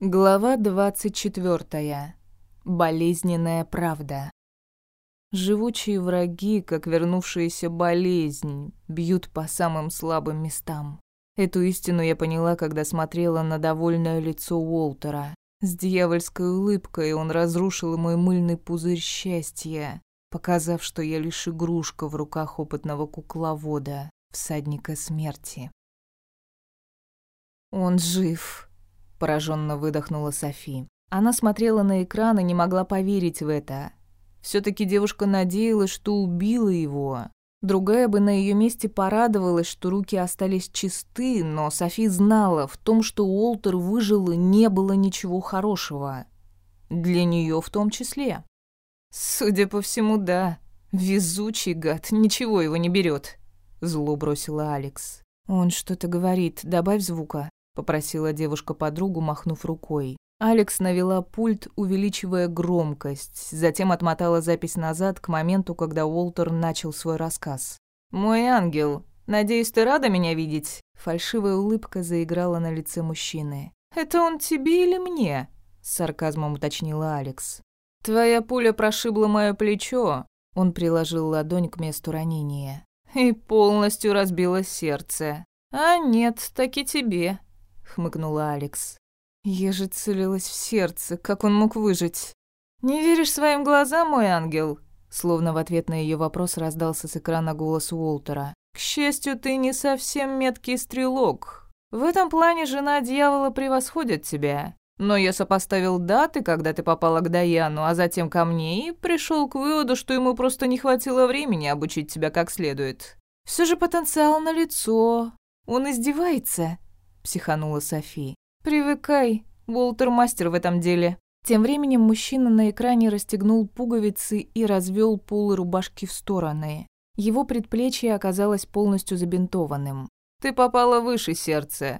Глава 24. Болезненная правда. Живучие враги, как вернувшаяся болезнь, бьют по самым слабым местам. Эту истину я поняла, когда смотрела на довольное лицо Уолтера. С дьявольской улыбкой он разрушил мой мыльный пузырь счастья, показав, что я лишь игрушка в руках опытного кукловода, всадника смерти. «Он жив», пораженно выдохнула Софи. Она смотрела на экран и не могла поверить в это. все таки девушка надеялась, что убила его. Другая бы на ее месте порадовалась, что руки остались чисты, но Софи знала, в том, что Уолтер выжил, не было ничего хорошего. Для нее в том числе. «Судя по всему, да. Везучий гад, ничего его не берет. зло бросила Алекс. «Он что-то говорит, добавь звука», попросила девушка подругу, махнув рукой. Алекс навела пульт, увеличивая громкость, затем отмотала запись назад к моменту, когда Уолтер начал свой рассказ. «Мой ангел, надеюсь, ты рада меня видеть?» Фальшивая улыбка заиграла на лице мужчины. «Это он тебе или мне?» с сарказмом уточнила Алекс. «Твоя пуля прошибла мое плечо», он приложил ладонь к месту ранения. «И полностью разбила сердце. А нет, так и тебе хмыкнула Алекс. Я же целилась в сердце, как он мог выжить? Не веришь своим глазам, мой ангел? Словно в ответ на ее вопрос раздался с экрана голос Уолтера. К счастью, ты не совсем меткий стрелок. В этом плане жена дьявола превосходит тебя. Но я сопоставил даты, когда ты попала к Даяну, а затем ко мне, и пришел к выводу, что ему просто не хватило времени обучить тебя как следует. Все же потенциал на лицо. Он издевается психанула Софи. «Привыкай, Уолтер мастер в этом деле». Тем временем мужчина на экране расстегнул пуговицы и развел полы рубашки в стороны. Его предплечье оказалось полностью забинтованным. «Ты попала выше сердца.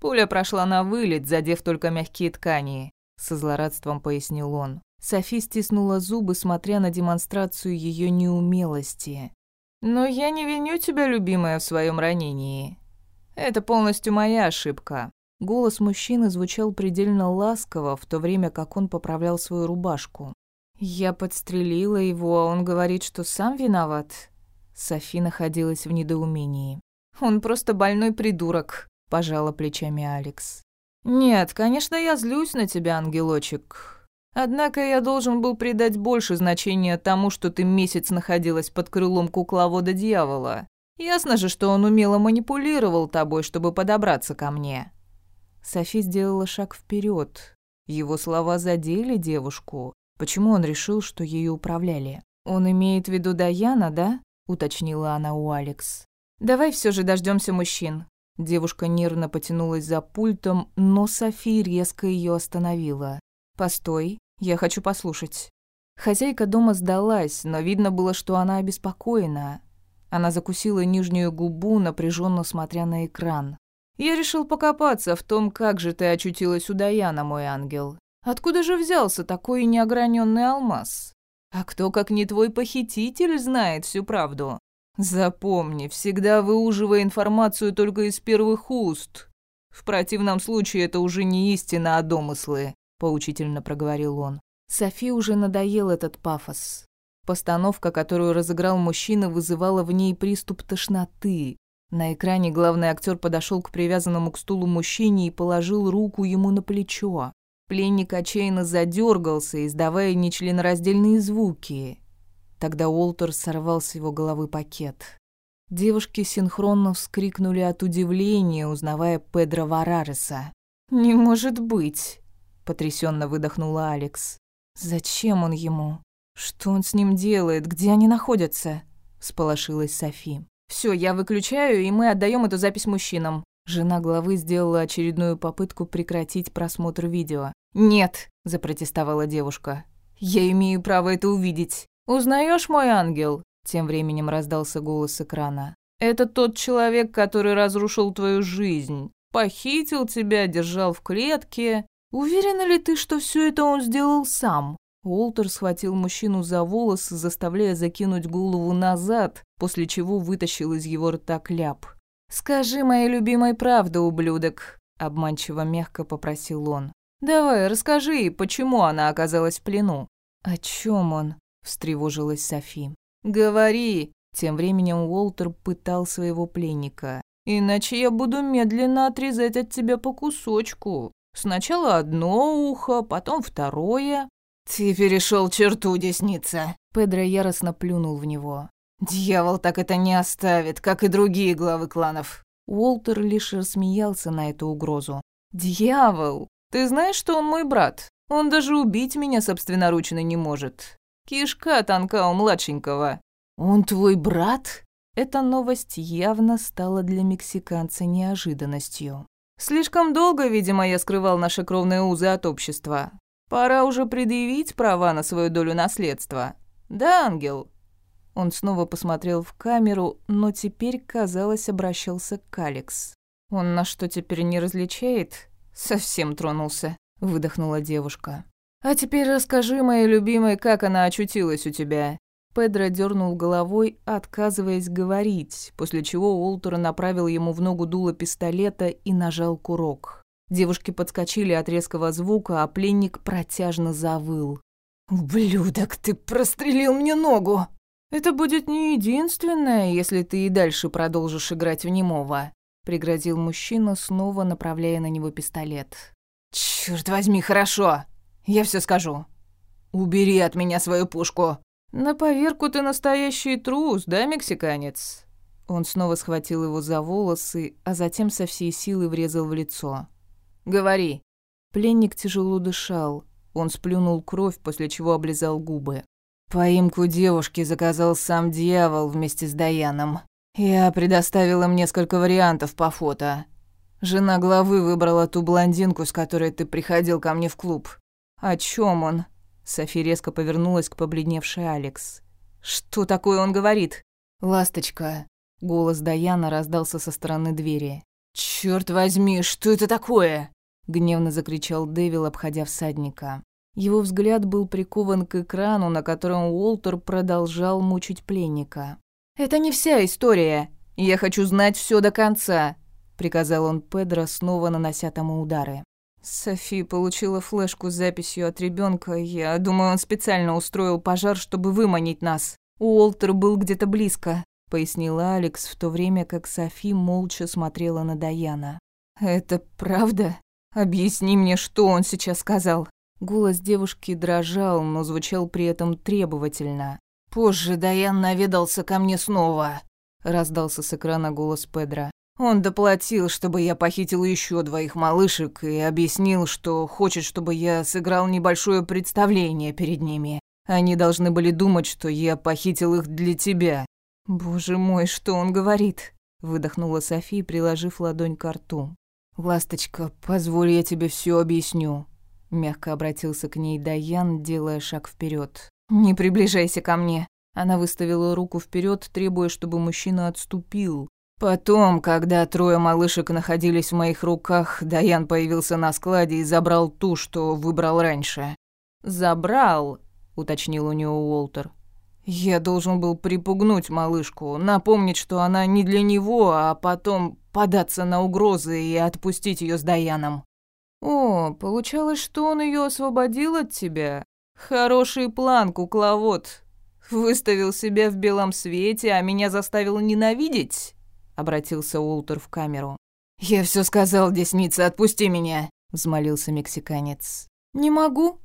Пуля прошла на вылет, задев только мягкие ткани», — со злорадством пояснил он. Софи стиснула зубы, смотря на демонстрацию ее неумелости. «Но я не виню тебя, любимая, в своем ранении. Это полностью моя ошибка. Голос мужчины звучал предельно ласково, в то время как он поправлял свою рубашку. Я подстрелила его, а он говорит, что сам виноват. Софи находилась в недоумении. Он просто больной придурок, пожала плечами Алекс. Нет, конечно, я злюсь на тебя, ангелочек. Однако я должен был придать больше значения тому, что ты месяц находилась под крылом кукловода дьявола. Ясно же, что он умело манипулировал тобой, чтобы подобраться ко мне». Софи сделала шаг вперед. Его слова задели девушку. Почему он решил, что ею управляли? «Он имеет в виду Даяна, да?» — уточнила она у Алекс. «Давай все же дождемся мужчин». Девушка нервно потянулась за пультом, но Софи резко ее остановила. «Постой, я хочу послушать». Хозяйка дома сдалась, но видно было, что она обеспокоена. Она закусила нижнюю губу, напряженно смотря на экран. «Я решил покопаться в том, как же ты очутилась у Даяна, мой ангел. Откуда же взялся такой неограненный алмаз? А кто, как не твой похититель, знает всю правду? Запомни, всегда выуживай информацию только из первых уст. В противном случае это уже не истина, а домыслы», — поучительно проговорил он. Софи уже надоел этот пафос. Постановка, которую разыграл мужчина, вызывала в ней приступ тошноты. На экране главный актер подошел к привязанному к стулу мужчине и положил руку ему на плечо. Пленник отчаянно задергался, издавая нечленораздельные звуки. Тогда Уолтер сорвал с его головы пакет. Девушки синхронно вскрикнули от удивления, узнавая Педро Варареса. «Не может быть!» — потрясенно выдохнула Алекс. «Зачем он ему?» «Что он с ним делает? Где они находятся?» – всполошилась Софи. Все, я выключаю, и мы отдаем эту запись мужчинам». Жена главы сделала очередную попытку прекратить просмотр видео. «Нет», – запротестовала девушка. «Я имею право это увидеть». Узнаешь, мой ангел?» Тем временем раздался голос экрана. «Это тот человек, который разрушил твою жизнь. Похитил тебя, держал в клетке. Уверена ли ты, что все это он сделал сам? Уолтер схватил мужчину за волосы, заставляя закинуть голову назад, после чего вытащил из его рта кляп. «Скажи моей любимой правду, ублюдок», — обманчиво мягко попросил он. Давай, расскажи, почему она оказалась в плену?» «О чем он?» — встревожилась Софи. «Говори!» Тем временем Уолтер пытал своего пленника. «Иначе я буду медленно отрезать от тебя по кусочку. Сначала одно ухо, потом второе». «Ты перешел черту, десница!» Педро яростно плюнул в него. «Дьявол так это не оставит, как и другие главы кланов». Уолтер лишь рассмеялся на эту угрозу. «Дьявол! Ты знаешь, что он мой брат? Он даже убить меня собственноручно не может. Кишка тонка у младшенького». «Он твой брат?» Эта новость явно стала для мексиканца неожиданностью. Слишком долго, видимо, я скрывал наши кровные узы от общества. Пора уже предъявить права на свою долю наследства. Да, ангел?» Он снова посмотрел в камеру, но теперь, казалось, обращался к Алекс. «Он на что теперь не различает?» «Совсем тронулся», — выдохнула девушка. «А теперь расскажи, моей любимой, как она очутилась у тебя». Педро дернул головой, отказываясь говорить, после чего Уолтер направил ему в ногу дуло пистолета и нажал курок. Девушки подскочили от резкого звука, а пленник протяжно завыл. «Ублюдок, ты прострелил мне ногу!» «Это будет не единственное, если ты и дальше продолжишь играть в немого», — пригрозил мужчина, снова направляя на него пистолет. «Чёрт возьми, хорошо. Я все скажу. Убери от меня свою пушку». «На поверку ты настоящий трус, да, мексиканец?» Он снова схватил его за волосы, а затем со всей силы врезал в лицо. «Говори». Пленник тяжело дышал. Он сплюнул кровь, после чего облизал губы. Поимку девушки заказал сам дьявол вместе с Даяном. Я предоставил им несколько вариантов по фото. Жена главы выбрала ту блондинку, с которой ты приходил ко мне в клуб. О чем он? Софи резко повернулась к побледневшей Алекс. Что такое он говорит? Ласточка. Голос Даяна раздался со стороны двери. Черт возьми, что это такое? Гневно закричал Дэвил, обходя всадника. Его взгляд был прикован к экрану, на котором Уолтер продолжал мучить пленника. «Это не вся история. Я хочу знать все до конца», — приказал он Педро, снова нанося тому удары. Софи получила флешку с записью от ребенка. Я думаю, он специально устроил пожар, чтобы выманить нас. Уолтер был где-то близко, пояснила Алекс, в то время как Софи молча смотрела на Даяна. Это правда? Объясни мне, что он сейчас сказал. Голос девушки дрожал, но звучал при этом требовательно. «Позже Даян наведался ко мне снова», — раздался с экрана голос Педра. «Он доплатил, чтобы я похитил еще двоих малышек и объяснил, что хочет, чтобы я сыграл небольшое представление перед ними. Они должны были думать, что я похитил их для тебя». «Боже мой, что он говорит?» — выдохнула София, приложив ладонь к рту. «Ласточка, позволь, я тебе все объясню. Мягко обратился к ней Даян, делая шаг вперед. «Не приближайся ко мне!» Она выставила руку вперед, требуя, чтобы мужчина отступил. Потом, когда трое малышек находились в моих руках, Даян появился на складе и забрал ту, что выбрал раньше. «Забрал», — уточнил у него Уолтер. «Я должен был припугнуть малышку, напомнить, что она не для него, а потом податься на угрозы и отпустить ее с Даяном». «О, получалось, что он ее освободил от тебя? Хороший план, кукловод. Выставил себя в белом свете, а меня заставил ненавидеть?» Обратился Уолтер в камеру. «Я все сказал, десница, отпусти меня!» Взмолился мексиканец. «Не могу!»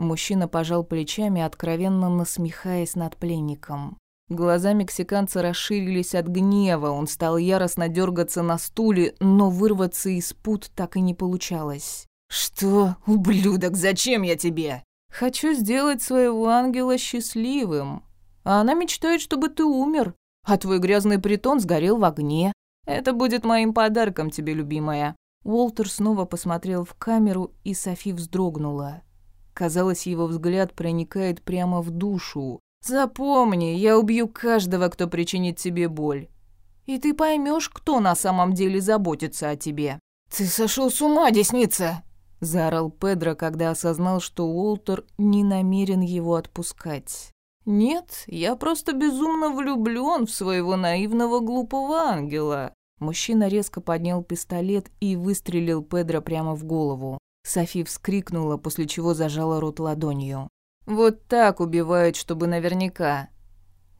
Мужчина пожал плечами, откровенно насмехаясь над пленником. Глаза мексиканца расширились от гнева, он стал яростно дергаться на стуле, но вырваться из пут так и не получалось. «Что, ублюдок, зачем я тебе?» «Хочу сделать своего ангела счастливым. А она мечтает, чтобы ты умер, а твой грязный притон сгорел в огне. Это будет моим подарком тебе, любимая». Уолтер снова посмотрел в камеру, и Софи вздрогнула. Казалось, его взгляд проникает прямо в душу. Запомни, я убью каждого, кто причинит тебе боль. И ты поймешь, кто на самом деле заботится о тебе. Ты сошел с ума, десница, заорал Педро, когда осознал, что Уолтер не намерен его отпускать. Нет, я просто безумно влюблён в своего наивного глупого ангела. Мужчина резко поднял пистолет и выстрелил Педро прямо в голову. Софи вскрикнула, после чего зажала рот ладонью. «Вот так убивают, чтобы наверняка.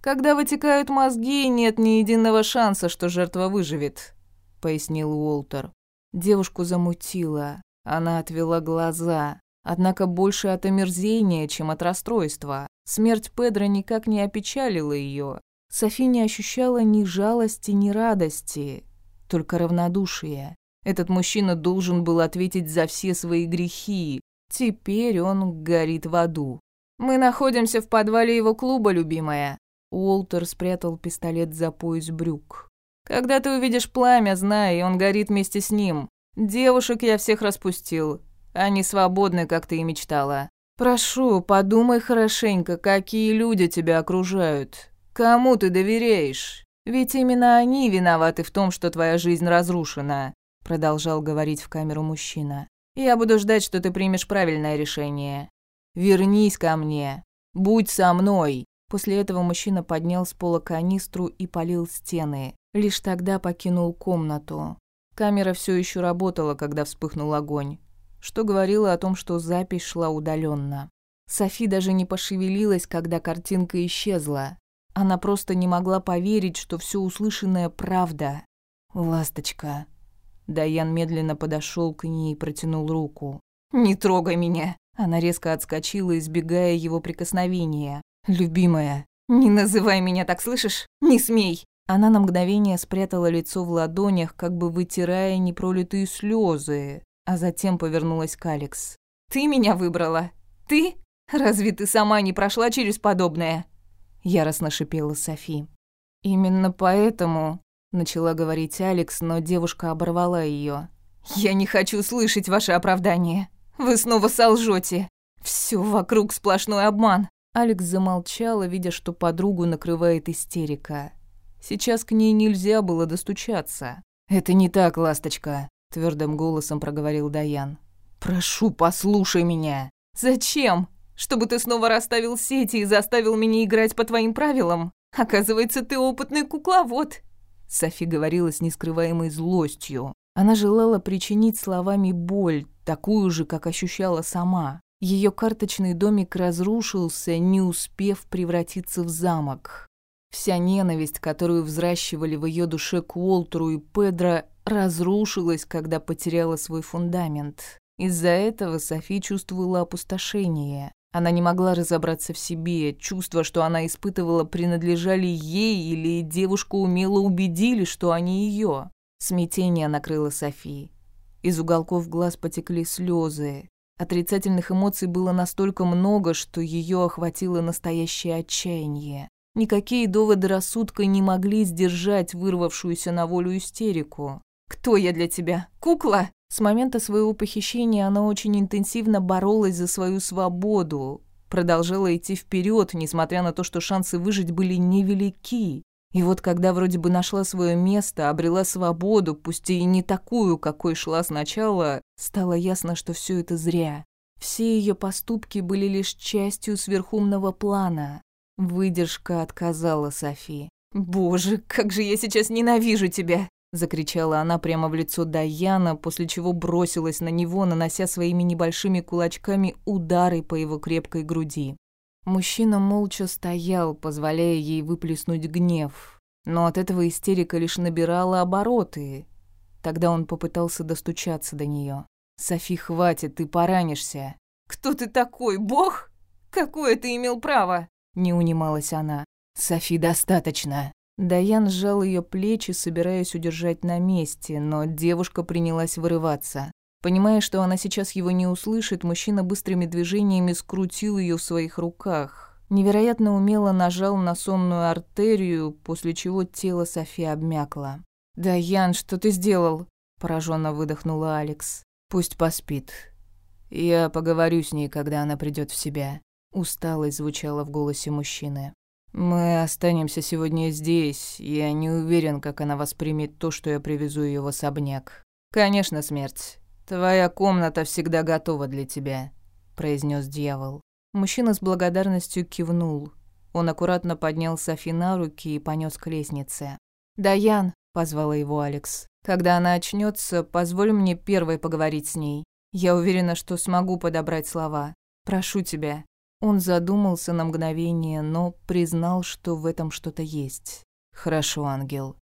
Когда вытекают мозги, нет ни единого шанса, что жертва выживет», — пояснил Уолтер. Девушку замутило. Она отвела глаза. Однако больше от омерзения, чем от расстройства. Смерть Педро никак не опечалила ее. Софи не ощущала ни жалости, ни радости, только равнодушие. Этот мужчина должен был ответить за все свои грехи. Теперь он горит в аду. «Мы находимся в подвале его клуба, любимая». Уолтер спрятал пистолет за пояс брюк. «Когда ты увидишь пламя, знай, он горит вместе с ним. Девушек я всех распустил. Они свободны, как ты и мечтала. Прошу, подумай хорошенько, какие люди тебя окружают. Кому ты доверяешь? Ведь именно они виноваты в том, что твоя жизнь разрушена продолжал говорить в камеру мужчина. Я буду ждать, что ты примешь правильное решение. Вернись ко мне. Будь со мной. После этого мужчина поднял с пола канистру и полил стены. Лишь тогда покинул комнату. Камера все еще работала, когда вспыхнул огонь, что говорило о том, что запись шла удаленно. Софи даже не пошевелилась, когда картинка исчезла. Она просто не могла поверить, что все услышанное правда. «Ласточка», Даян медленно подошел к ней и протянул руку. «Не трогай меня!» Она резко отскочила, избегая его прикосновения. «Любимая, не называй меня так, слышишь? Не смей!» Она на мгновение спрятала лицо в ладонях, как бы вытирая непролитые слезы, а затем повернулась к Алекс. «Ты меня выбрала? Ты? Разве ты сама не прошла через подобное?» Яростно шипела Софи. «Именно поэтому начала говорить Алекс, но девушка оборвала ее. Я не хочу слышать ваше оправдание. Вы снова солжете. Все вокруг сплошной обман. Алекс замолчала, видя, что подругу накрывает истерика. Сейчас к ней нельзя было достучаться. Это не так, ласточка, твердым голосом проговорил Даян. Прошу, послушай меня. Зачем? Чтобы ты снова расставил сети и заставил меня играть по твоим правилам? Оказывается, ты опытный кукловод. Софи говорила с нескрываемой злостью. Она желала причинить словами боль, такую же, как ощущала сама. Ее карточный домик разрушился, не успев превратиться в замок. Вся ненависть, которую взращивали в ее душе к Уолтеру и Педро, разрушилась, когда потеряла свой фундамент. Из-за этого Софи чувствовала опустошение. Она не могла разобраться в себе. Чувства, что она испытывала, принадлежали ей или девушку умело убедили, что они ее. Смятение накрыло Софи. Из уголков глаз потекли слезы. Отрицательных эмоций было настолько много, что ее охватило настоящее отчаяние. Никакие доводы рассудка не могли сдержать вырвавшуюся на волю истерику. «Кто я для тебя? Кукла?» С момента своего похищения она очень интенсивно боролась за свою свободу, продолжала идти вперед, несмотря на то, что шансы выжить были невелики. И вот когда вроде бы нашла свое место, обрела свободу, пусть и не такую, какой шла сначала, стало ясно, что все это зря. Все ее поступки были лишь частью сверхумного плана. Выдержка отказала Софи. «Боже, как же я сейчас ненавижу тебя!» Закричала она прямо в лицо Даяна, после чего бросилась на него, нанося своими небольшими кулачками удары по его крепкой груди. Мужчина молча стоял, позволяя ей выплеснуть гнев, но от этого истерика лишь набирала обороты. Тогда он попытался достучаться до нее. «Софи, хватит, ты поранишься». «Кто ты такой, бог? Какое ты имел право?» Не унималась она. «Софи, достаточно. Даян сжал ее плечи, собираясь удержать на месте, но девушка принялась вырываться. Понимая, что она сейчас его не услышит, мужчина быстрыми движениями скрутил ее в своих руках. Невероятно умело нажал на сонную артерию, после чего тело Софи обмякло. «Даян, что ты сделал?» – пораженно выдохнула Алекс. «Пусть поспит. Я поговорю с ней, когда она придет в себя». Усталость звучала в голосе мужчины. «Мы останемся сегодня здесь. Я не уверен, как она воспримет то, что я привезу ее в особняк. Конечно, смерть. Твоя комната всегда готова для тебя», — произнес дьявол. Мужчина с благодарностью кивнул. Он аккуратно поднял Софи на руки и понес к лестнице. «Даян», — позвала его Алекс, — «когда она очнется, позволь мне первой поговорить с ней». Я уверена, что смогу подобрать слова. Прошу тебя». Он задумался на мгновение, но признал, что в этом что-то есть. «Хорошо, ангел.